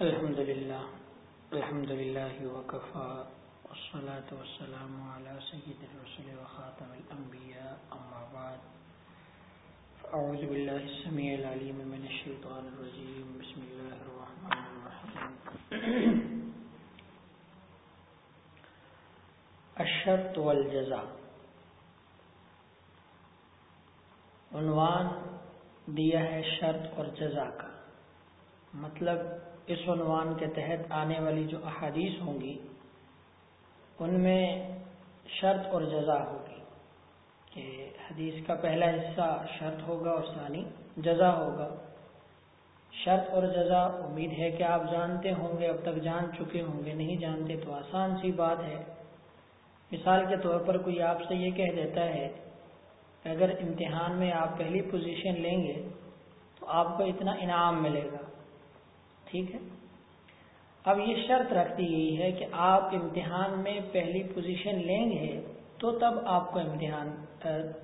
الحمد لله الحمد لله وكفى، والصلاة والسلام على سيد الرسل وخاتم الأنبياء، أما بعد، فأعوذ بالله السميع العليم من الشيطان الرجيم، بسم الله الرحمن الرحيم. الشرط والجزاء. عنوان دیا ہے شرط اور جزا کا۔ مطلب اس عنوان کے تحت آنے والی جو احادیث ہوں گی، ان میں شرط اور جزا ہوگی کہ حدیث کا پہلا حصہ شرط ہوگا اور ثانی جزا ہوگا۔ شرط اور جزا، امید ہے کہ آپ جانتے ہوں گے، اب تک جان چکے ہوں گے، نہیں جانتے تو آسان سی بات ہے۔ مثال کے طور پر کوئی آپ سے یہ کہہ دیتا ہے کہ اگر امتحان میں آپ پہلی پوزیشن لیں گے تو آپ کو اتنا انعام ملے گا۔ ٹھیک ہے؟ اب یہ شرط رکھ دی گئی ہے کہ آپ امتحان میں پہلی پوزیشن لیں گے تو تب آپ کو امتحان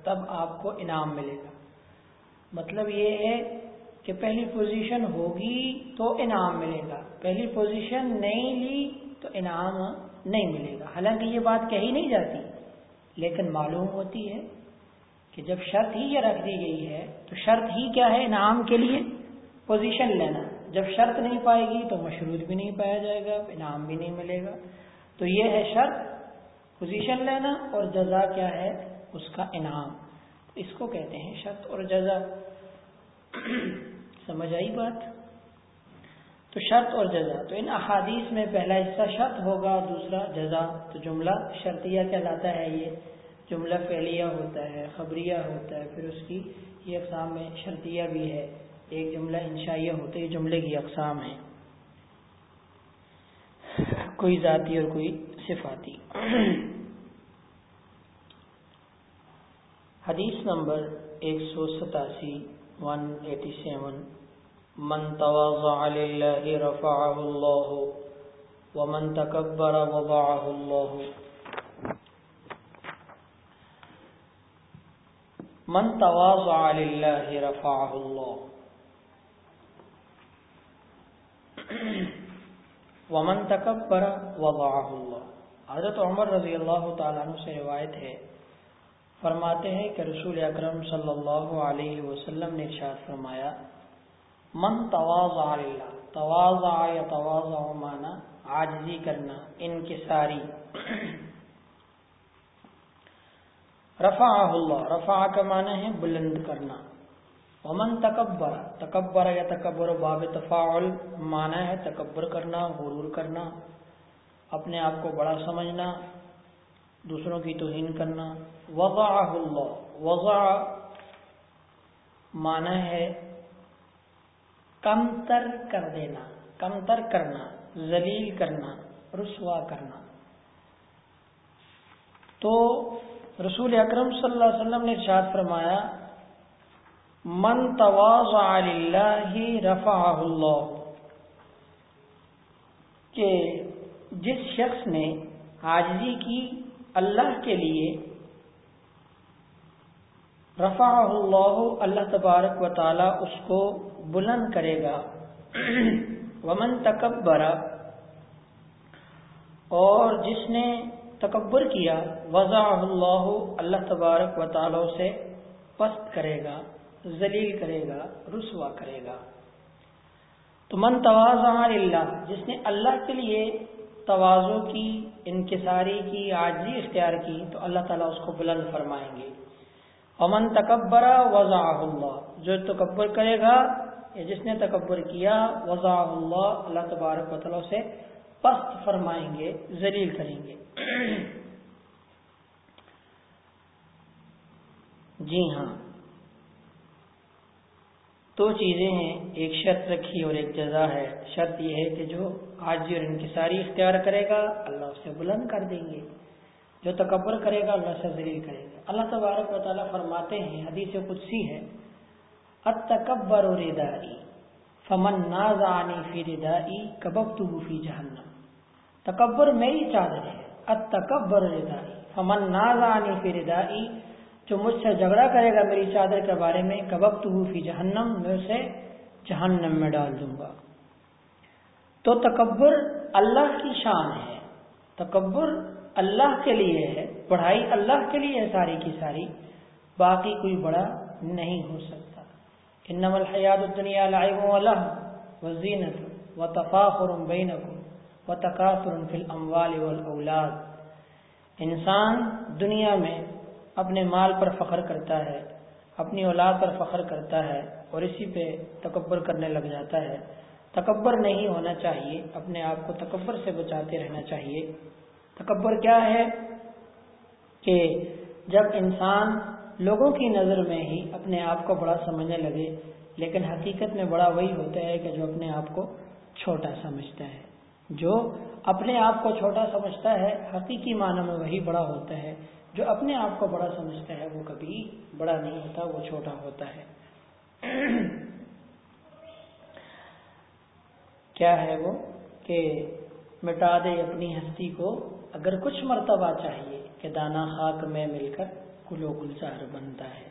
تب آپ کو انعام ملے گا۔ مطلب یہ ہے کہ پہلی پوزیشن ہوگی تو انعام ملے گا۔ پہلی پوزیشن نہیں لی تو انعام نہیں ملے گا۔ حالانکہ یہ بات کہی نہیں جاتی، لیکن معلوم ہوتی ہے کہ جب شرط ہی یہ رکھ دی گئی ہے تو شرط ہی کیا ہے انعام کے لیے؟ پوزیشن لینا۔ جب شرط نہیں پائے گی تو مشروط بھی نہیں پایا جائے گا، انعام بھی نہیں ملے گا۔ تو یہ ہے شرط پوزیشن لینا اور جزا کیا ہے؟ اس کا انعام۔ اس کو کہتے ہیں شرط اور جزا۔ سمجھ آئی بات؟ تو شرط اور جزا۔ تو ان احادیث میں پہلا حصہ شرط ہوگا، دوسرا جزا۔ تو جملہ شرطیہ کہلاتا ہے یہ۔ جملہ فعلیہ ہوتا ہے، خبریہ ہوتا ہے، پھر اس کی یہ اقسام میں شرطیہ بھی ہے۔ ایک جملہ انشائیہ ہوتے یہ جملے کی اقسام ہیں۔ کوئی ذاتی اور کوئی صفاتی۔ حدیث نمبر ایک سو ستاسی، ون ایٹی سیون۔ من تواضع للہ رفعه اللہ ومن تکبر وضعه اللہ۔ من تواضع للہ رفعه اللہ۔ ومن تکبر وضعه اللہ۔ حضرت عمر رضی اللہ تعالیٰ عنہ سے روایت ہے، فرماتے ہیں کہ رسول اکرم صلی اللہ علیہ وسلم نے ارشاد فرمایا، من تواضع للہ تواضع یا تواضع مانا عاجزی کرنا، انکساری۔ رفعہ اللہ رفع کا معنی ہے بلند کرنا۔ ومن تکبر تکبر یا تکبر باب تفاعل مانا ہے تکبر کرنا، غرور کرنا، اپنے آپ کو بڑا سمجھنا، دوسروں کی توہین کرنا۔ وضعہ اللہ، وضع مانا ہے کم تر کر دینا کم تر کرنا، ذلیل کرنا، رسوا کرنا۔ تو رسول اکرم صلی اللہ علیہ وسلم نے ارشاد فرمایا من تواضع للہ رفعہ اللہ. کہ جس شخص نے حاجزی کی اللہ کے لیے رفعہ اللہ اللہ تبارک و تعالی اس کو بلند کرے گا. ومن تکبر، اور جس نے تکبر کیا وضع اللہ اللہ تبارک و تعالی سے پست کرے گا. ذلیل کرے گا، رسوا کرے گا۔ تو من توازہ اللہ جس نے اللہ کے لیے توازو کی، انکساری کی، عاجزی اختیار کی، تو اللہ تعالیٰ اس کو بلند فرمائیں گے۔ امن تکبر وضع اللہ، جو تکبر کرے گا یا جس نے تکبر کیا وضع اللہ اللہ تبارک و تعالیٰ سے پست فرمائیں گے، ذلیل کریں گے۔ جی ہاں۔ دو چیزیں ہیں، ایک شرط رکھی اور ایک جزا ہے۔ شرط یہ ہے کہ جو حاجی اور انکساری اختیار کرے گا، اللہ اسے بلند کر دیں گے۔ جو تکبر کرے گا، اللہ سے ذلیل کرے گا۔ اللہ تبارک و تعالیٰ فرماتے ہیں، حدیث قدسی ہے اتکبر ردائی، فمن نازانی فی ردائی کبب تو فی جہنم۔ تکبر میری چادر ہے اتکبر ردائی، فمن نازانی فی ردائی جو مجھ سے جھگڑا کرے گا میری چادر کے بارے میں کبب تو فی جہنم، میں اسے جہنم میں ڈال دوں گا۔ تو تکبر اللہ کی شان ہے۔ تکبر اللہ کے لیے ہے، پڑھائی اللہ کے لیے ہے ساری کی ساری، باقی کوئی بڑا نہیں ہو سکتا۔ انما الحیات الدنیا لعب و لہو و زینت و تفاخر بینکم و تکاثر فی الاموال والاولاد۔ انسان دنیا میں اپنے مال پر فخر کرتا ہے، اپنی اولاد پر فخر کرتا ہے اور اسی پہ تکبر کرنے لگ جاتا ہے۔ تکبر نہیں ہونا چاہیے، اپنے آپ کو تکبر سے بچاتے رہنا چاہیے۔ تکبر کیا ہے؟ کہ جب انسان لوگوں کی نظر میں ہی اپنے آپ کو بڑا سمجھنے لگے، لیکن حقیقت میں بڑا وہی ہوتا ہے کہ جو اپنے آپ کو چھوٹا سمجھتا ہے۔ جو اپنے آپ کو چھوٹا سمجھتا ہے، حقیقی معنی میں وہی بڑا ہوتا ہے۔ جو اپنے آپ کو بڑا سمجھتا ہے، وہ کبھی بڑا نہیں ہوتا، وہ چھوٹا ہوتا ہے۔ کیا ہے وہ کہ مٹا دے اپنی ہستی کو، اگر کچھ مرتبہ چاہیے کہ دانا خاک میں مل کر کلو گلزار بنتا ہے۔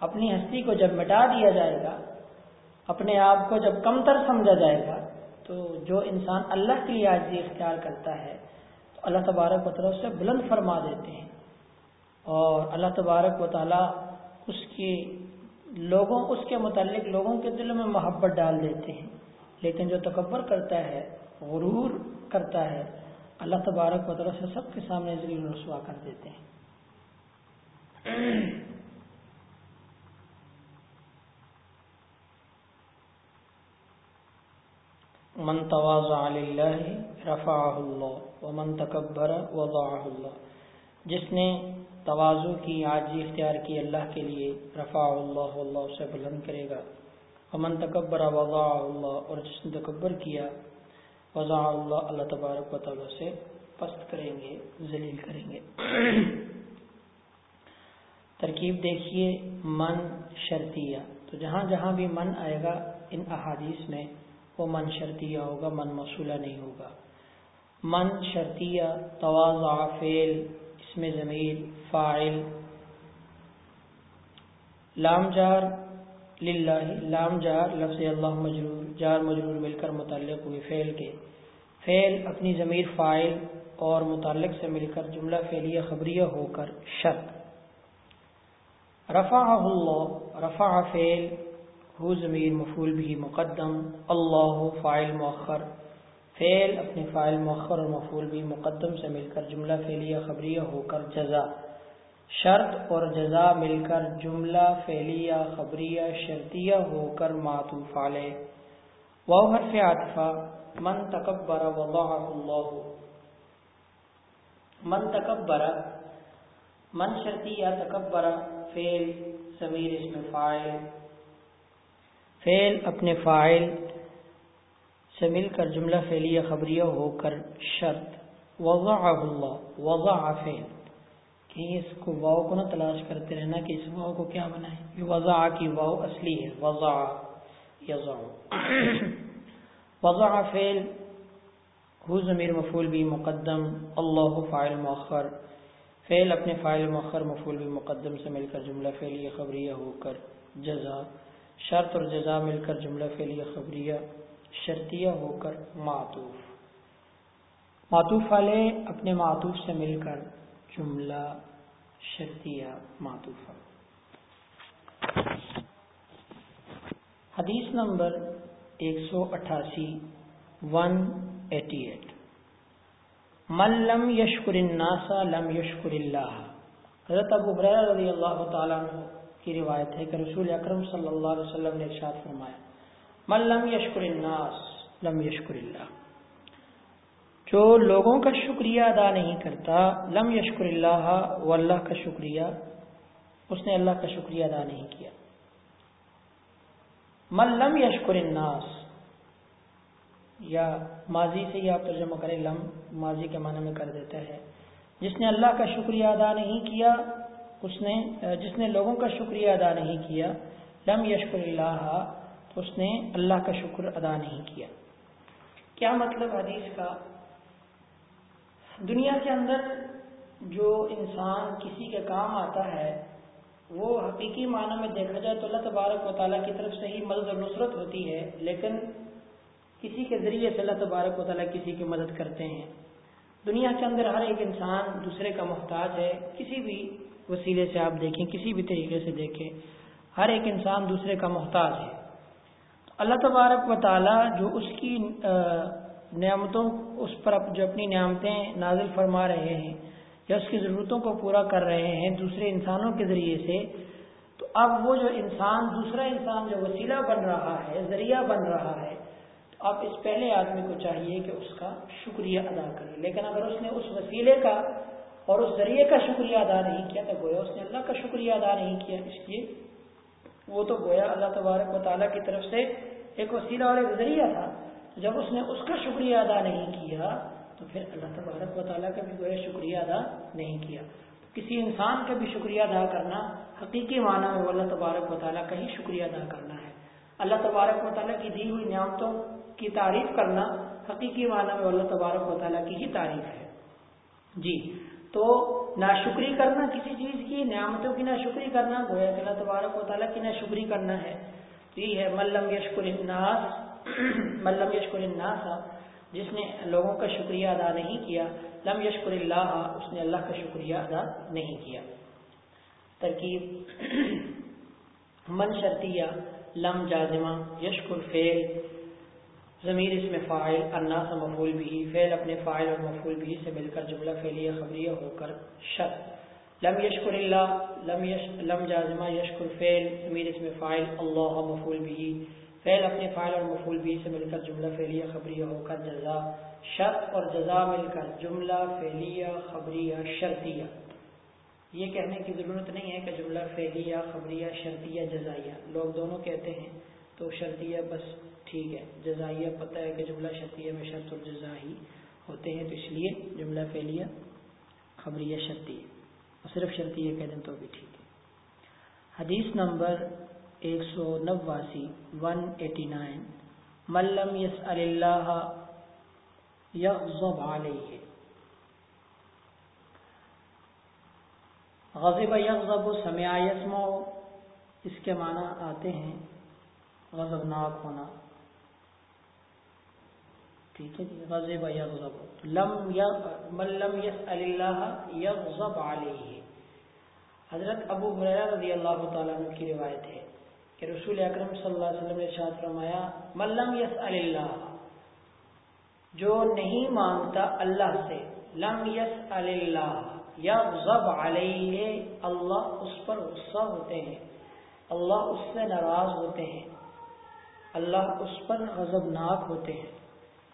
اپنی ہستی کو جب مٹا دیا جائے گا، اپنے آپ کو جب کم تر سمجھا جائے گا تو جو انسان اللہ کے لیے آجی اختیار کرتا ہے، تو اللہ تبارک و طرف سے بلند فرما دیتے ہیں۔ اور اللہ تبارک و تعالیٰ اس کی لوگوں، اس کے متعلق لوگوں کے دل میں محبت ڈال دیتے ہیں۔ لیکن جو تکبر کرتا ہے، غرور کرتا ہے، اللہ تبارک و طرف سے سب کے سامنے ذریع رسوا کر دیتے ہیں۔ من تواضع للہ رفعہ اللہ ومن تکبر وضعہ اللہ۔ جس نے توازو کی آجی اختیار کی اللہ کے لیے رفع اللہ اللہ اسے بلند کرے گا۔ امن تکبر وضع اللہ اور جس نے تکبر کیا وضع اللہ اللہ تبارک و تعالیٰ سے پست کریں گے، ذلیل کریں گے۔ ترکیب دیکھیے، من شرطیہ۔ تو جہاں جہاں بھی من آئے گا، ان احادیث میں وہ من شرطیہ ہوگا، من موصولہ نہیں ہوگا۔ من شرطیہ توازع فعل اسم ضمیر، فاعل۔ لام جار، للہ، لام جار لفظ اللہ مجرور، جار مجرور مل کر متعلق ہوئے فعل کے۔ فعل اپنی ضمیر فائل اور متعلق سے مل کر جملہ فعلیہ خبریہ ہو کر شرط۔ رفع اللہ رفع فعل ہو ضمیر مفول بھی مقدم، اللہ فائل مؤخر، فعل اپنے فائل مؤخر اور مفول بھی مقدم سے مل کر جملہ فعلیہ خبریہ ہو کر جزا، شرط اور جزا مل کر جملہ فعلیہ خبریہ شرطیہ ہو کر معطوف علیہ۔ وہ حرف عاطفہ، من تکبر وضعہ اللہ۔ من تکبر، من شرطیہ تکبر، فعل، ضمیر اسم فاعل۔ فعل اپنے فاعل سے مل کر جملہ فعلیہ خبریہ ہو کر شرط وضع اللہ وضع فعل، کہ اس کو واؤ کو نہ تلاش کرتے رہنا کہ اس واؤ کو کیا بنائے؟ یہ وضع کی واؤ اصلی ہے وضع یضع وضع فعل ہو ضمیر مفعول بھی مقدم، اللہ فاعل مؤخر۔ فعل اپنے فاعل مؤخر مفعول بھی مقدم سے مل کر جملہ فعلیہ خبریہ ہو کر جزا۔ شرط اور جزا مل کر جملہ فعلیہ خبریہ، شرطیہ ہو کر معطوف۔ معطوف والے اپنے معطوف سے مل کر جملہ، شرطیہ، معطوف۔ حدیث نمبر ایک سو اٹھاسی ون ایٹی ایٹ من لم یشکر الناس لم یشکر اللہ۔ حضرت ابو رضی اللہ تعالیٰ عنہ کی روایت ہے کہ رسول اکرم صلی اللہ علیہ وسلم نے ارشاد فرمایا، من لم یشکر الناس، لم یشکر اللہ. جو لوگوں کا شکریہ ادا نہیں کرتا، لم یشکر اللہ، وہ اللہ کا شکریہ، اس نے اللہ کا شکریہ ادا نہیں کیا۔ من لم یشکر الناس، یا ماضی سے ہی آپ ترجمہ کریں، لم ماضی کے معنی میں کر دیتا ہے۔ جس نے اللہ کا شکریہ ادا نہیں کیا اس نے، جس نے لوگوں کا شکریہ ادا نہیں کیا، لم یشکر اللہ، اس نے اللہ کا شکر ادا نہیں کیا۔ کیا مطلب حدیث کا؟ دنیا کے اندر جو انسان کسی کے کام آتا ہے، وہ حقیقی معنی میں دیکھا جائے تو اللہ تبارک و تعالیٰ کی طرف سے ہی مدد اور نصرت ہوتی ہے، لیکن کسی کے ذریعے سے اللہ تبارک و تعالیٰ کسی کی مدد کرتے ہیں۔ دنیا کے اندر ہر ایک انسان دوسرے کا محتاج ہے، کسی بھی وسیلے سے آپ دیکھیں، کسی بھی طریقے سے دیکھیں، ہر ایک انسان دوسرے کا محتاج ہے۔ اللہ تبارک و تعالیٰ جو اس کی نعمتوں، اس پر جو اپنی نعمتیں نازل فرما رہے ہیں یا اس کی ضرورتوں کو پورا کر رہے ہیں دوسرے انسانوں کے ذریعے سے، تو اب وہ جو انسان، دوسرا انسان جو وسیلہ بن رہا ہے، ذریعہ بن رہا ہے، تو اب اس پہلے آدمی کو چاہیے کہ اس کا شکریہ ادا کرے۔ لیکن اگر اس نے اس وسیلے کا اور اس ذریعے کا شکریہ ادا نہیں کیا تو گویا اس نے اللہ کا شکریہ ادا نہیں کیا۔ اس لیے وہ تو گویا اللہ تبارک و تعالیٰ کی طرف سے ایک وسیلہ اور ایک ذریعہ تھا۔ جب اس نے اس کا شکریہ ادا نہیں کیا تو پھر اللہ تبارک و تعالیٰ کا بھی گویا شکریہ ادا نہیں کیا۔ کسی انسان کا بھی شکریہ ادا کرنا حقیقی معنی میں اللہ تبارک و تعالیٰ کا ہی شکریہ ادا کرنا ہے۔ اللہ تبارک و تعالیٰ کی دی ہوئی نعمتوں کی تعریف کرنا حقیقی معنی میں اللہ تبارک و تعالیٰ کی ہی تعریف ہے۔ جی۔ تو ناشکری کرنا کسی چیز کی، نعمتوں کی ناشکری کرنا، گویا کہ اللہ تبارک و تعالیٰ کی ناشکری کرنا ہے۔ تو یہ ہے ملم یشکر الناس ملم یشکر الناس، جس نے لوگوں کا شکریہ ادا نہیں کیا، لم یشکر اللہ، اس نے اللہ کا شکریہ ادا نہیں کیا۔ ترکیب، من شرطیہ، لم جازمہ، یشکر فیل ضمیر اس میں فائل الناس مفول بھی فعل اپنے فائل اور مفول بھی سے مل کر جملہ فعلیہ خبریہ ہو کر شرط لم یشکر اللہ لم یش، لم جازمہ یشکر فعل، ضمیر اس میں فائل اللہ مفول بھی فعل اپنے فائل اور مفول بھی سے مل کر جملہ فعلیہ خبریہ ہو کر جزا شرط اور جزا مل کر جملہ فعلیہ خبریہ شرطیہ۔ یہ کہنے کی ضرورت نہیں ہے کہ جملہ فعلیہ خبریہ شرطیہ جزائیہ۔ لوگ دونوں کہتے ہیں تو شرطیہ بس ٹھیک ہے۔ جزائیہ پتہ ہے کہ جملہ شرطیہ میں شرط اور ہی ہوتے ہیں، تو اس لیے جملہ فعلیہ خبریہ شرطیہ اور صرف شرطیہ کہہ دیں تو بھی ٹھیک ہے۔ حدیث نمبر ایک سو نواسی، ون ایٹی نائن ملم یس اللہ یغضب علیہ۔ غضب یغضب، سمع یسمع، اس کے معنی آتے ہیں غضبناک ہونا۔ ٹھیک ہے جی غضب یغضب لم من لم يسأل اللہ یغضب علیہ۔ حضرت ابو حریرہ رضی اللہ تعالیٰ عنہ کی روایت ہے کہ رسول اکرم صلی اللہ علیہ وسلم نے ارشاد فرمایا، من لم يسأل اللہ۔ جو نہیں مانگتا اللہ سے، لم يسأل اللہ۔ یغضب علیہ۔ اللہ اس پر غصہ ہوتے ہیں۔ اللہ اس سے ناراض ہوتے ہیں۔ اللہ اس پر غضبناک ہوتے ہیں۔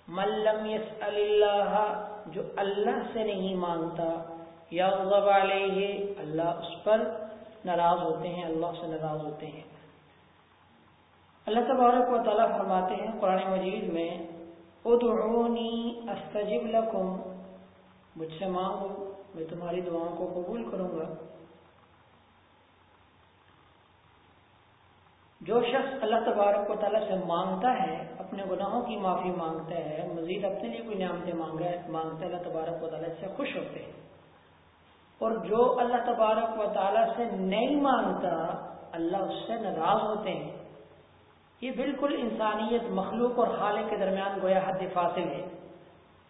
ملم یس اللہ جو اللہ سے نہیں مانگتا، یا علیہ، اللہ اس پر ناراض ہوتے ہیں، اللہ سے ناراض ہوتے ہیں۔ اللہ تبارک و تعالیٰ فرماتے ہیں قرآن مجید میں، ادعونی استجب لکم، مجھ سے مانگو، میں تمہاری دعاؤں کو قبول کروں گا۔ جو شخص اللہ تبارک و تعالیٰ سے مانگتا ہے، اپنے گناہوں کی معافی مانگتا ہے، مزید اپنے لیے کوئی نعمتیں مانگا مانگتا ہے، اللہ تبارک و تعالیٰ سے خوش ہوتے ہیں۔ اور جو اللہ تبارک و تعالیٰ سے نہیں مانگتا، اللہ اس سے ناراض ہوتے ہیں۔ یہ بالکل انسانیت مخلوق اور خالق کے درمیان گویا حد فاصل ہے۔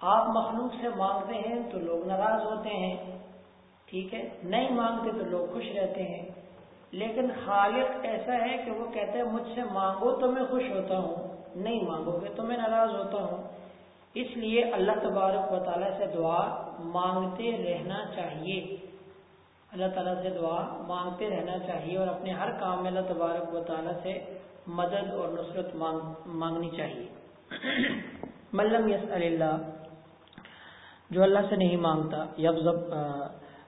آپ مخلوق سے مانگتے ہیں تو لوگ ناراض ہوتے ہیں، ٹھیک ہے؟ نہیں مانگتے تو لوگ خوش رہتے ہیں۔ لیکن خالق ایسا ہے کہ وہ کہتے ہیں مجھ سے مانگو تو میں خوش ہوتا ہوں، نہیں مانگو گے تو میں ناراض ہوتا ہوں۔ اس لیے اللہ تبارک و تعالیٰ سے دعا مانگتے رہنا چاہیے۔ اللہ تعالیٰ سے دعا مانگتے رہنا چاہیے اور اپنے ہر کام میں اللہ تبارک و تعالیٰ سے مدد اور نصرت مانگ، مانگنی چاہیے۔ ملم یس اللہ، جو اللہ سے نہیں مانگتا یب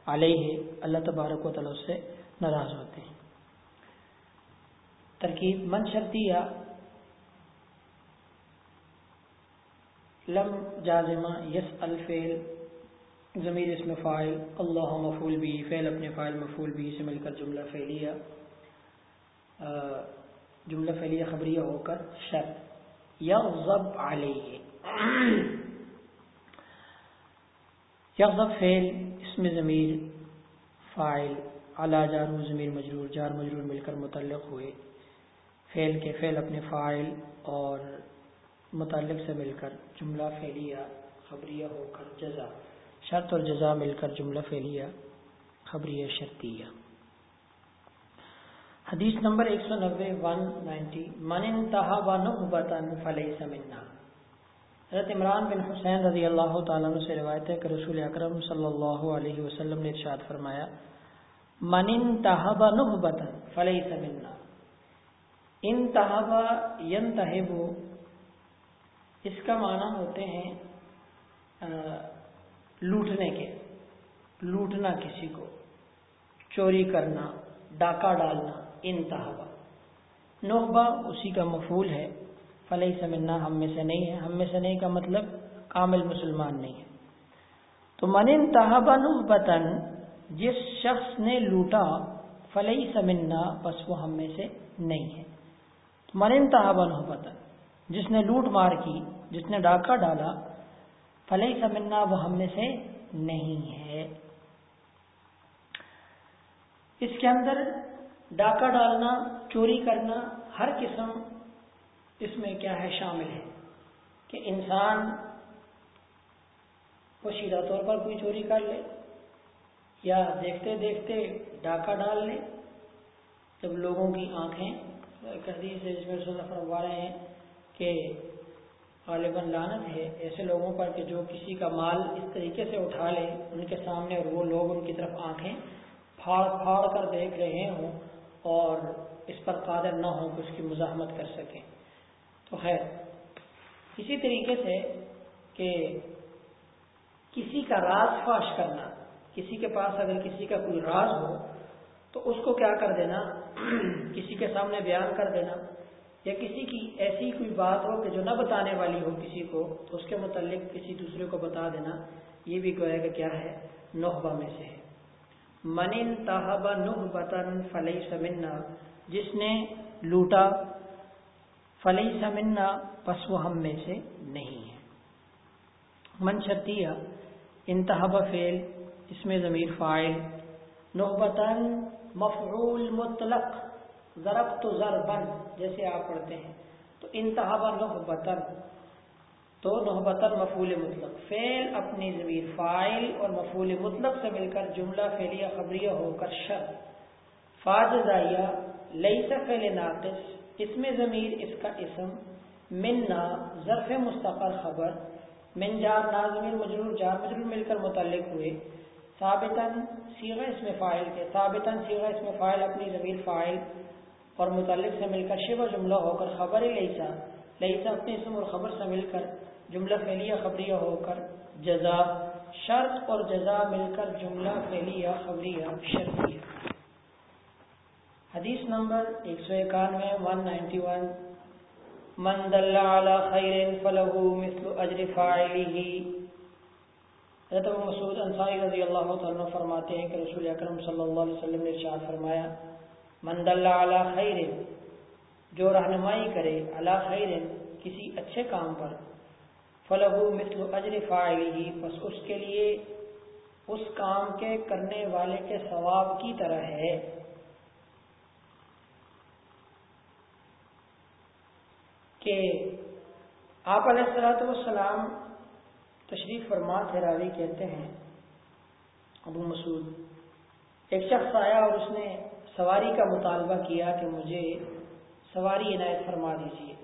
علیہ اللہ تبارک و تعالیٰ سے ناراض ہوتے ہیں۔ ترکیب، من شرطیہ لم جازمہ، یس الفیل، ضمیر اس میں فائل، اللہ مفول بھی، فعل اپنے فائل مفول بھی سے مل کر جملہ فعلیہ جملہ فعلیہ خبریہ ہو کر شرط۔ یغضب علیہ۔ یغضب فعل اس میں ضمیر فائل اعلیٰ جار ضمیر مجرور، جار مجرور مل کر متعلق ہوئے۔ فعل کے فعل اپنے فائل اور متعلق سے مل کر جملہ فعلیہ، خبریہ ہو کر جزا۔ شرط اور جزا مل کر جملہ فعلیہ، خبریہ شرطیہ۔ حدیث نمبر ایک سو نبے ون نائنٹی، من انتہا نقبتن فلیس منا۔ حضرت عمران بن حسین رضی اللہ تعالیٰ عنہ سے روایت ہے کہ رسول اکرم صلی اللہ علیہ وسلم نے ارشاد فرمایا، من انتہا نقبتن فلیس منا. انتہا ینتہب، اس کا معنی ہوتے ہیں لوٹنے کے، لوٹنا کسی کو، چوری کرنا، ڈاکہ ڈالنا انتہا نوبا اسی کا مفول ہے۔ فلح سمنا ہم میں سے نہیں ہے۔ ہم میں سے نہیں کا مطلب کامل مسلمان نہیں ہے۔ تو من انتہا نوبتن جس شخص نے لوٹا فلح سمنا بس وہ ہم میں سے نہیں ہے۔ من انتہا نوبتن جس نے لوٹ مار کی، جس نے ڈاکہ ڈالا فلح سمنا وہ ہم میں سے نہیں ہے۔ اس کے اندر ڈاکہ ڈالنا، چوری کرنا، ہر قسم اس میں کیا ہے شامل ہے؟ کہ انسان پوشیدہ طور پر کوئی چوری کر لے یا دیکھتے دیکھتے ڈاکہ ڈال لے۔ جب لوگوں کی آنکھیں حدیث جس میں فرما رہے ہیں کہ غالباً لانت ہے ایسے لوگوں پر کہ جو کسی کا مال اس طریقے سے اٹھا لے، ان کے سامنے اور وہ لوگ ان کی طرف آنکھیں پھاڑ پھاڑ کر دیکھ رہے ہوں اور اس پر قادر نہ ہو کہ اس کی مزاحمت کر سکیں۔ تو خیر، اسی طریقے سے کہ کسی کا راز فاش کرنا، کسی کے پاس اگر کسی کا کوئی راز ہو، تو اس کو کیا کر دینا؟ کسی کے سامنے بیان کر دینا۔ یا کسی کی ایسی کوئی بات ہو کہ جو نہ بتانے والی ہو کسی کو، تو اس کے متعلق کسی دوسرے کو بتا دینا۔ یہ بھی گویا کہ کیا ہے؟ نوحبہ میں سے ہے۔ من تحب نحبتن فلئی سمنا جس نے لوٹا فلئی سمنا پس وہ ہم میں سے نہیں ہے۔ من شرطیہ انتہب فیل اس میں ضمیر فائل نحبتن مفعول مطلق ضرب تو ضربن جیسے آپ پڑھتے ہیں۔ تو انتہب نحبتن تو نحبتر مفول مطلق۔ فعل اپنی ضمیر فائل اور مفول مطلق سے مل کر جملہ فعلیہ، خبریہ ہو کر شر۔ فاجزائیہ لئی فعل ناقص اس میں ضمیر اس کا اسم من نا ظرف مستقر خبر، من جار نا ضمیر مجرور، جار مجرور مل کر متعلق ہوئے۔ ثابتاً سیغ اس میں فائل کے، ثابتاً سیغ اس میں فائل اپنی ضمیر فائل اور متعلق سے مل کر شبہ جملہ ہو کر خبر لیسا۔ لیسا اپنے اسم اور خبر سے مل کر جملہ فعلیہ، خبریہ ہو کر جزا، شرط اور جزا مل کر جملہ فعلیہ، خبریہ، شرطیہ۔ حدیث نمبر ایک سو اکانوے ون نائنٹی ون من دل على خیر فله مثل اجر فاعله حضرت ابو مسعود انصاری رضی اللہ عنہ فرماتے ہیں کہ رسول اکرم صلی اللہ علیہ وسلم نے ارشاد فرمایا، من دل على خیر، جو رہنمائی کرے علی خیر کسی اچھے کام پر فلح مثل اجر فائلی بس اس کے لیے اس کام کے کرنے والے کے ثواب کی طرح ہے۔ کہ آپ علیہ السلاۃ والسلام تشریف فرما راوی کہتے ہیں، ابو مسعود۔ ایک شخص آیا اور اس نے سواری کا مطالبہ کیا کہ مجھے سواری عنایت فرما دیجیے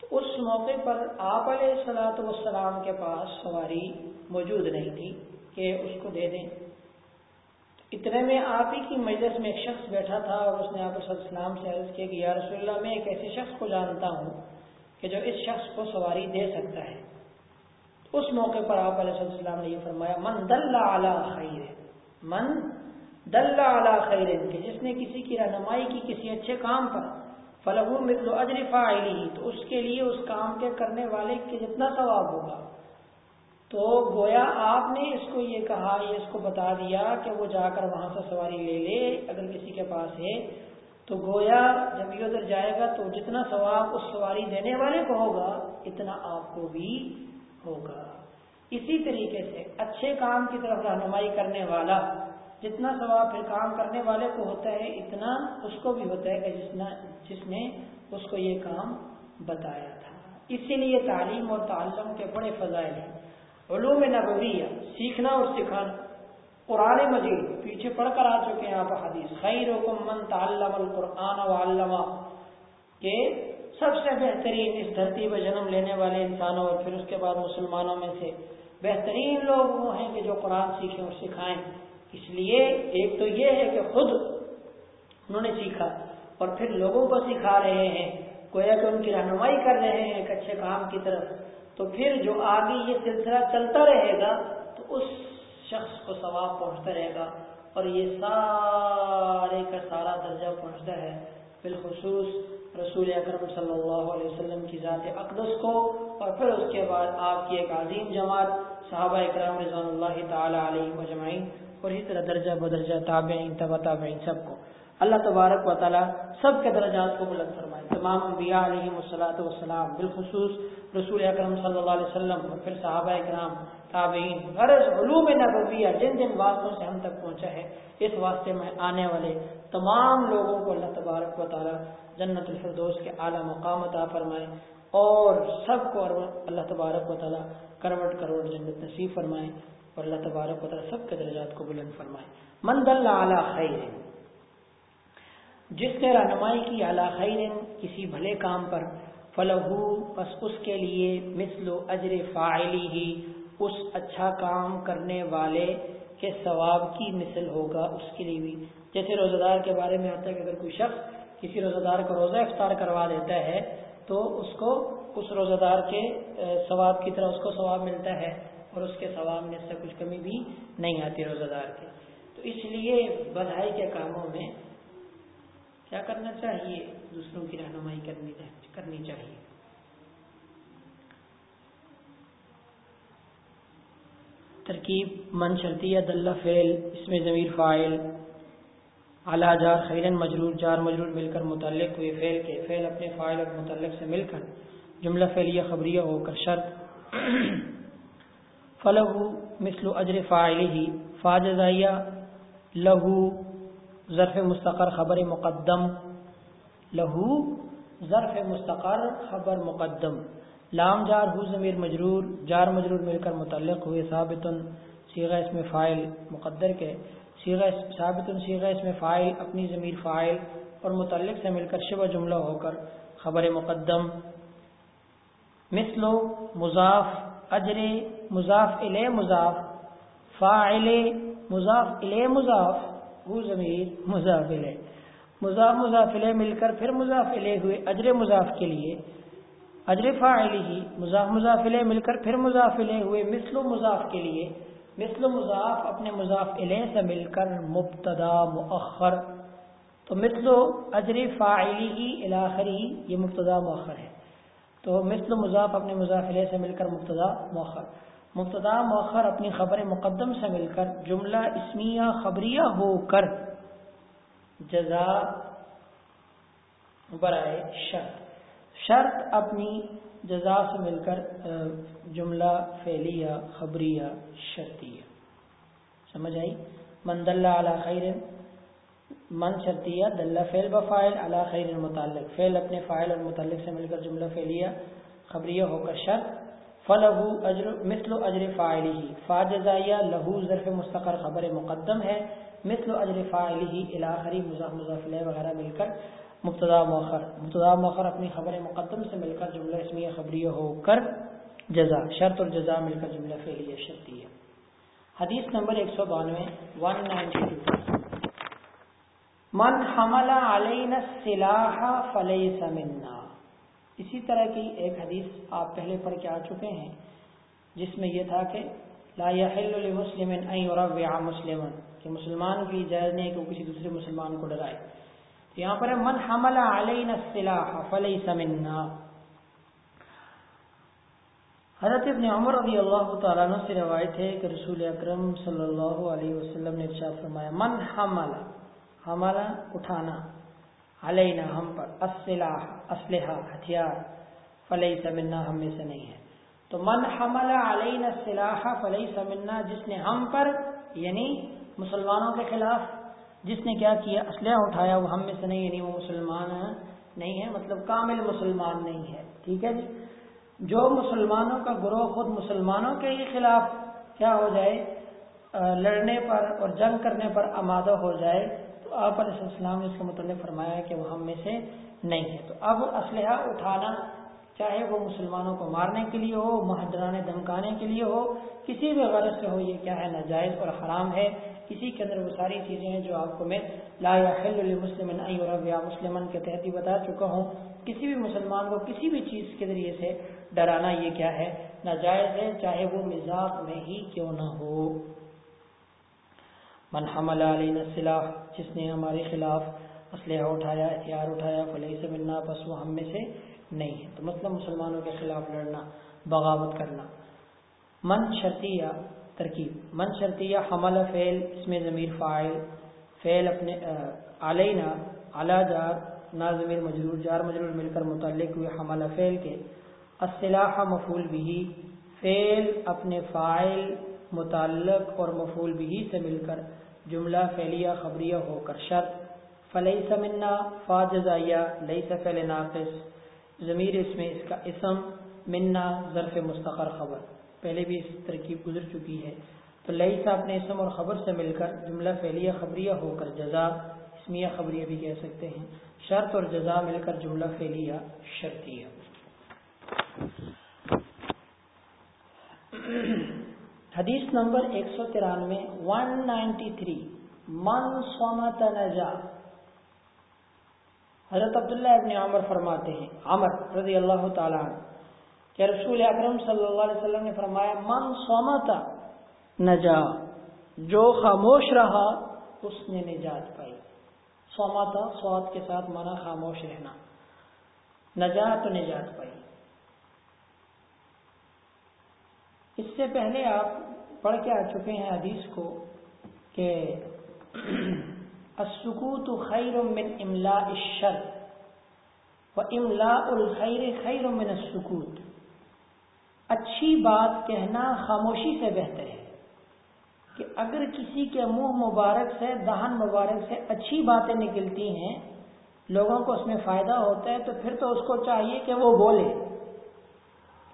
تو اس موقع پر آپ علیہ السلاۃ والسلام کے پاس سواری موجود نہیں تھی کہ اس کو دے دیں۔ اتنے میں آپ ہی کی مجلس میں ایک شخص بیٹھا تھا اور اس نے آپ السلام سے عرض کیا کہ یا رسول اللہ، میں ایک ایسے شخص کو جانتا ہوں کہ جو اس شخص کو سواری دے سکتا ہے۔ اس موقع پر آپ علیہ السلام نے یہ فرمایا، من دل اعلیٰ خیر، من دل اعلیٰ خیر، کہ جس نے کسی کی رہنمائی کی کسی اچھے کام پر فلغو مثل اجر فاعلی تو اس کے لیے اس کام کے کرنے والے کے جتنا ثواب ہوگا۔ تو گویا آپ نے اس کو یہ کہا، یہ اس کو بتا دیا کہ وہ جا کر وہاں سے سواری لے لے، اگر کسی کے پاس ہے۔ تو گویا جب یہ ادھر جائے گا تو جتنا ثواب اس سواری دینے والے کو ہوگا، اتنا آپ کو بھی ہوگا۔ اسی طریقے سے اچھے کام کی طرف رہنمائی کرنے والا، جتنا ثواب پھر کام کرنے والے کو ہوتا ہے، اتنا اس کو بھی ہوتا ہے کہ جس نے جس نے اس کو یہ کام بتایا تھا۔ اسی لیے تعلیم اور تعلم کے بڑے فضائل ہیں۔ علوم نبویہ سیکھنا اور سکھانا۔ قرآن مجید پیچھے پڑھ کر آ چکے ہیں آپ حدیث۔ خیر من تعلم القرآن و علامہ کہ سب سے بہترین اس دھرتی پہ جنم لینے والے انسانوں اور پھر اس کے بعد مسلمانوں میں سے بہترین لوگ وہ ہیں کہ جو قرآن سیکھیں اور سکھائیں۔ اس لیے ایک تو یہ ہے کہ خود انہوں نے سیکھا اور پھر لوگوں کو سکھا رہے ہیں۔ گویا کہ ان کی رہنمائی کر رہے ہیں ایک اچھے کام کی طرف۔ تو پھر جو آگے یہ سلسلہ چلتا رہے گا تو اس شخص کو ثواب پہنچتا رہے گا اور یہ سارے کا سارا درجہ پہنچتا ہے بالخصوص رسول اکرم صلی اللہ علیہ وسلم کی ذات اقدس کو اور پھر اس کے بعد آپ کی ایک عظیم جماعت صحابہ اکرام رضوان اللہ تعالی علیہ مجمعین اور اسی طرح درجہ بدرجہ تابعین تبا تابعین سب کو۔ اللہ تبارک و تعالیٰ سب کے درجات کو بلند فرمائے۔ تمام انبیاء علیہ وسلاۃ والسلام، بالخصوص رسول اکرم صلی اللہ علیہ وسلم اور پھر صحابہ اکرام، تابعین، غرض علوم نبویہ، جن جن واسطوں سے ہم تک پہنچا ہے، اس واسطے میں آنے والے تمام لوگوں کو اللہ تبارک و تعالیٰ جنت الفردوس کے اعلیٰ مقام عطا فرمائے اور سب کو اللہ تبارک و تعالیٰ کروٹ کروڑ جنت نصیب فرمائے اور اللہ تبارک و تعالیٰ سب کے درجات کو بلند فرمائے۔ مند اللہ خیر۔ جس نے رہنمائی کی اعلیٰ خیر کسی بھلے کام پر فلح بس اس کے لیے مثل و اجر فائلی ہی اس اچھا کام کرنے والے کے ثواب کی مثل ہوگا اس کے لیے بھی۔ جیسے روزہ دار کے بارے میں آتا ہے کہ اگر کوئی شخص کسی روزہ دار کو روزہ افطار کروا دیتا ہے، تو اس کو اس روزہ دار کے ثواب کی طرح اس کو ثواب ملتا ہے اور اس کے ثواب میں اس سے کچھ کمی بھی نہیں آتی روزہ دار کے تو اس لیے بدھائی کے کاموں میں کیا کرنا چاہیے؟ دوسروں کی رہنمائی کرنی چاہیے۔ ترکیب من شرطیہ دلہ فعل اس میں ضمیر فائل اعلیٰ جار خیرن، مجرور جار، مجرور مل کر متعلق ہوئے فعل کے فعل اپنے فائل اور متعلق سے مل کر۔ جملہ فعلیہ، خبریہ ہو کر شرط۔ فلح مثل اجر فائل ہی فاجزائیہ لہو ظرف مستقر خبر مقدم، لہو ظرف مستقر خبر مقدم۔ لام، جار، ہو، ضمیر، مجرور، جار، مجرور مل کر متعلق ہوئے ثابت سیغہ اس میں فائل مقدر کے۔ سیغہ ثابت سیغہ اس میں فائل، اپنی ضمیر فائل اور متعلق سے مل کر شبہ جملہ ہو کر خبر مقدم۔ مثل مضاف اجر، مضاف ال مضاف، فاعل مضاف ال مضاف۔ وہ ضمیر مضاف ال مضاف مضاف مل کر پھر مضاف ہوئے اجر مضاف کے لیے۔ اجر فاعل ہی مضاف مضاف مل کر پھر مضاف ہوئے مثل و مضاف کے لیے۔ مثل و مضاف اپنے مضاف علیہ سے مل کر مبتدا، مؤخر۔ تو مثل اجر فاعلی ہی الاخری یہ مبتدا، مؤخر ہے۔ تو مثل و مضاف اپنے مضاف علیہ سے مل کر مبتدا، مؤخر۔ مبتدا مؤخر اپنی خبر مقدم سے مل کر جملہ اسمیہ خبریہ ہو کر جزا برائے شرط۔ شرط اپنی جزا سے مل کر جملہ فعلیہ، خبریہ، شرطیہ۔ سمجھ آئی؟ من دلہ علی خیر، من شرطیہ دلہ فعل بفائل علی خیر متعلق۔ فعل اپنے فائل اور متعلق سے مل کر جملہ فعلیہ، خبریہ ہو کر شرط۔ فلح اجر مثل اجر فائل ہی فا جزائیہ لہو ظرف مستقر خبر مقدم ہے۔ مثل اجر فائل ہی الاخری مضاف مضافلہ وغیرہ مل کر مبتدا مؤخر مبتدا مؤخر اپنی خبر مقدم سے مل کر جملہ اسمیہ خبریہ ہو کر جزا شرط اور جزا مل کر جملہ فعلیہ شرطی ہے۔ حدیث نمبر ایک سو بانوے، ون نائنٹی ٹو۔ من حمل علینا السلاح فلیس منا۔ اسی طرح کی ایک حدیث آپ پہلے پڑھ کے آ چکے ہیں، جس میں یہ تھا کہ لا يحل لمسلم ان يربع مسلما کہ مسلمان کی جائز نہیں کہ وہ کسی دوسرے مسلمان کو ڈرائے۔ تو یہاں پر ہے، من حمل علینا السلاح فلیس منا۔ حضرت ابن عمر رضی اللہ تعالیٰ عنہ سے روایت ہے کہ رسول اکرم صلی اللہ علیہ وسلم نے ارشاد فرمایا، من حمل حمل اٹھانا۔ علینا ہم پر السلاح اسلحہ ہتھیار، فلیس منا ہم میں سے نہیں ہے۔ تو من حمل علینا السلاح فلیس منا، جس نے ہم پر یعنی مسلمانوں کے خلاف، جس نے کیا کیا اسلحہ اٹھایا، وہ ہم میں سے نہیں یعنی وہ مسلمان نہیں ہے مطلب کامل مسلمان نہیں ہے۔ ٹھیک ہے جی؟ جو مسلمانوں کا گروہ خود مسلمانوں کے ہی خلاف کیا ہو جائے لڑنے پر اور جنگ کرنے پر آمادہ ہو جائے تو آپ علیہ السلام نے اس کا متعلق فرمایا کہ وہ ہم میں سے نہیں ہے۔ تو اب اسلحہ اٹھانا، چاہے وہ مسلمانوں کو مارنے کے لیے ہو محدرانے دمکانے کے لیے ہو، کسی بھی غرض سے ہو، یہ کیا ہے؟ ناجائز اور حرام ہے۔ کسی کے اندر وہ ساری چیزیں ہیں جو آپ کو میں لا مسلم یا مسلمان کے تحت ہی بتا چکا ہوں۔ کسی بھی مسلمان کو کسی بھی چیز کے ذریعے سے ڈرانا یہ کیا ہے؟ ناجائز ہے، چاہے وہ مزاق میں ہی کیوں نہ ہو۔ من حمل علینا السلاح، جس نے ہمارے خلاف اسلحہ اٹھایا، ہتھیار اٹھایا فلحی سے ملنا، بس وہ ہم میں سے نہیں ہے۔ تو مطلب مسلمانوں کے خلاف لڑنا، بغاوت کرنا۔ من شرطیہ ترکیب، من شرطیہ حمل فعل، اس میں ضمیر فائل فعل اپنے علینا اعلیٰ جار نا ضمیر مجرور، جار مجرور مل کر متعلق ہوئے حمل فعل کے۔ اصلاح مفول بھی فعل اپنے فائل متعلق اور مفول بھی سے مل کر جملہ فعلیہ، خبریہ ہو کر شرط۔ فلئی سمنا فا جزائیہ لئی سفیل ناقص۔ ضمیر اس میں اس کا اسم منا ظرف مستقر خبر۔ پہلے بھی اس ترکیب گزر چکی ہے۔ تو لئی سا اپنے اسم اور خبر سے مل کر جملہ فعلیہ، خبریہ ہو کر جزا، اسمیہ، خبریہ بھی کہہ سکتے ہیں۔ شرط اور جزا مل کر جملہ فعلیہ، شرطیہ۔ حدیث نمبر ایک سو ترانوے ون نائنٹی تھری من سومت نجا۔ حضرت عبداللہ ابن عمر فرماتے ہیں، عمر رضی اللہ تعالیٰ عنہ، کہ رسول اکرم صلی اللہ علیہ وسلم نے فرمایا، من سومتا نجا، جو خاموش رہا، اس نے نجات پائی۔ سومتا سوات کے ساتھ مانا خاموش رہنا نجا تو نجات پائی۔ اس سے پہلے آپ پڑھ کے آ چکے ہیں حدیث کو کہ السکوت خیر من املا الشر و املا الخیر خیر من السکوت۔ اچھی بات کہنا خاموشی سے بہتر ہے کہ اگر کسی کے منہ مبارک سے، دہن مبارک سے اچھی باتیں نکلتی ہیں، لوگوں کو اس میں فائدہ ہوتا ہے، تو پھر تو اس کو چاہیے کہ وہ بولے۔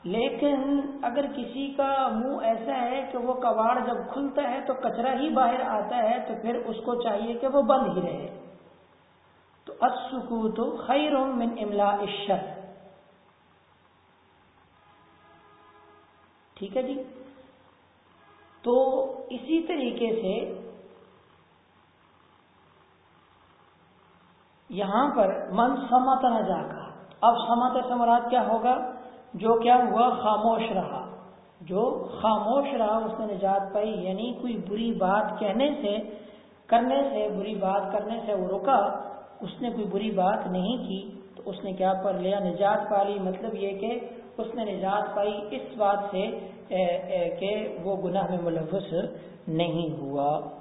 لیکن اگر کسی کا منہ ایسا ہے کہ وہ کباڑ جب کھلتا ہے تو کچرا ہی باہر آتا ہے، تو پھر اس کو چاہیے کہ وہ بند ہی رہے۔ تو اسکوت خیر من املا اشر ٹھیک ہے جی؟ تو اسی طریقے سے یہاں پر من سمت نہ جا کر۔ اب سمت سے مراد کیا ہوگا؟ جو کیا ہوا خاموش رہا۔ جو خاموش رہا، اس نے نجات پائی۔ یعنی کوئی بری بات کہنے سے، کرنے سے، بری بات کرنے سے وہ رکا۔ اس نے کوئی بری بات نہیں کی۔ تو اس نے کیا پر لیا؟ نجات پا لی۔ مطلب یہ کہ اس نے نجات پائی۔ اس بات سے کہ وہ گناہ میں ملوث نہیں ہوا۔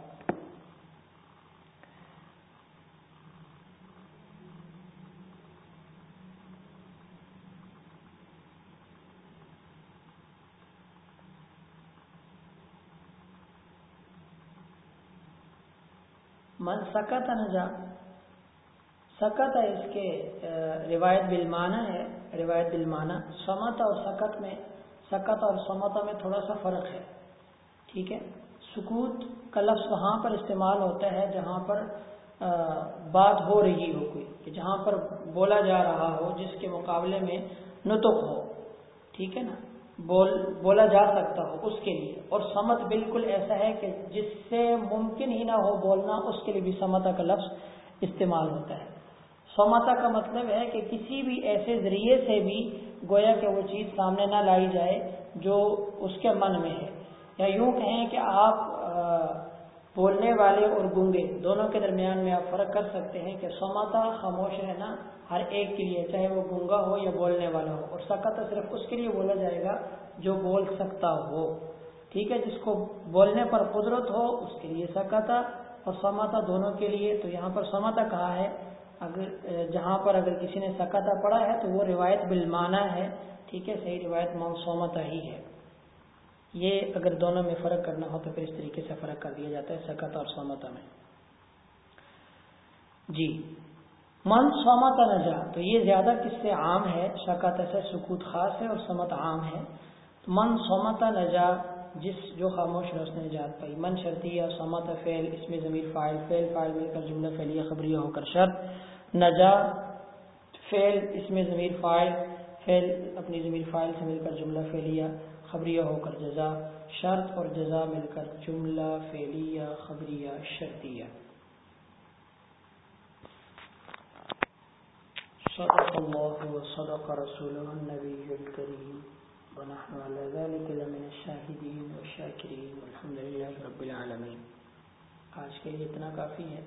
من سکت نجا سکت ہے اس کے روایت بالمانہ ہے۔ روایت بالمانہ سمت اور سکت میں، سکت اور سمت میں تھوڑا سا فرق ہے۔ ٹھیک ہے؟ سکوت کا لفظ وہاں پر استعمال ہوتا ہے جہاں پر بات ہو رہی ہو کوئی، کہ جہاں پر بولا جا رہا ہو، جس کے مقابلے میں نتق ہو۔ ٹھیک ہے نا؟ بول بولا جا سکتا ہو اس کے لیے۔ اور سمت بالکل ایسا ہے کہ جس سے ممکن ہی نہ ہو بولنا، اس کے لیے بھی سمتا کا لفظ استعمال ہوتا ہے۔ سمتا کا مطلب ہے کہ کسی بھی ایسے ذریعے سے بھی گویا کہ وہ چیز سامنے نہ لائی جائے جو اس کے من میں ہے۔ یا یوں کہیں کہ آپ بولنے والے اور گنگے دونوں کے درمیان میں آپ فرق کر سکتے ہیں کہ سوماتا خاموش رہنا ہر ایک کے لیے، چاہے وہ گنگا ہو یا بولنے والا ہو، اور سکتا صرف اس کے لیے بولا جائے گا جو بول سکتا ہو۔ ٹھیک ہے، جس کو بولنے پر قدرت ہو، اس کے لیے سکتا اور سماتا دونوں کے لیے۔ تو یہاں پر سماتا کہا ہے، اگر، جہاں پر اگر کسی نے سکتا پڑھا ہے تو وہ روایت بلمانا ہے۔ ٹھیک ہے، صحیح روایت سومتا ہی ہے۔ یہ اگر دونوں میں فرق کرنا ہو تو پھر اس طریقے سے فرق کر دیا جاتا ہے، سکت اور سومتا میں۔ جی۔ من سومت نجا تو یہ زیادہ کس سے عام ہے؟ شکت سے سکوت خاص ہے اور سمت عام ہے۔ من سومت نجا جس جو خاموش ہے اس نے نجات پائی۔ من شرطی یا سمت فعل، اس میں ضمیر فائل فعل فائل مل کر جملہ فعلیہ خبریہ ہو کر شرط۔ نجا فعل، اس میں ضمیر فائل فعل اپنی ضمیر فائل سے مل کر جملہ فعلیہ۔ خبریہ ہو کر جزا، شرط اور جزا مل کر جملہ، فعلیہ، خبریہ، شرطیہ۔ صدق الله وصدق رسوله النبي الكريم ونحن على ذلك لمن الشاهدين والشاكرين والحمد لله رب العالمين آج کے لیے اتنا کافی ہے۔